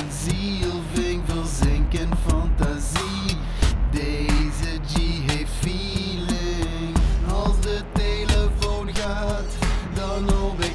mijn ziel ving in fantasie. Deze die heeft feeling. Als de telefoon gaat, dan nog.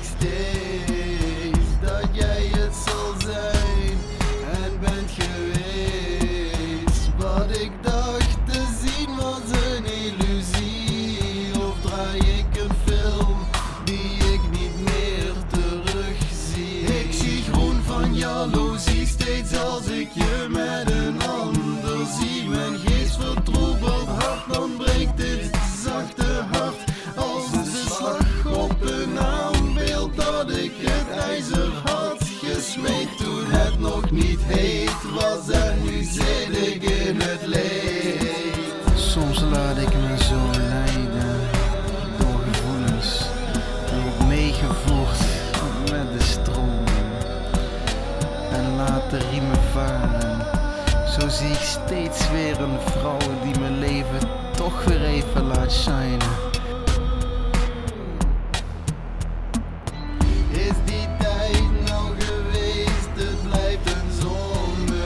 Steeds als ik je met een ander zie. Mijn geest vertroebelt hart, dan breekt dit zachte hart. Als de slag op een aanbeeld dat ik het ijzer had gesmeed. Toen het nog niet heet was en nu zit ik in het leed. laat de riemen varen. Zo zie ik steeds weer een vrouw die mijn leven toch weer even laat shinen. Is die tijd nou geweest? Het blijft een zonde.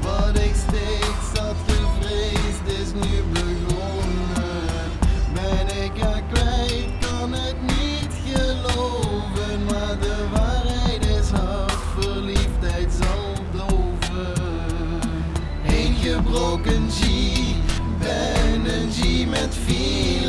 Wat ik steeds had gevreesd is nu begonnen. Ben ik er kwijt, kan het niet. fim.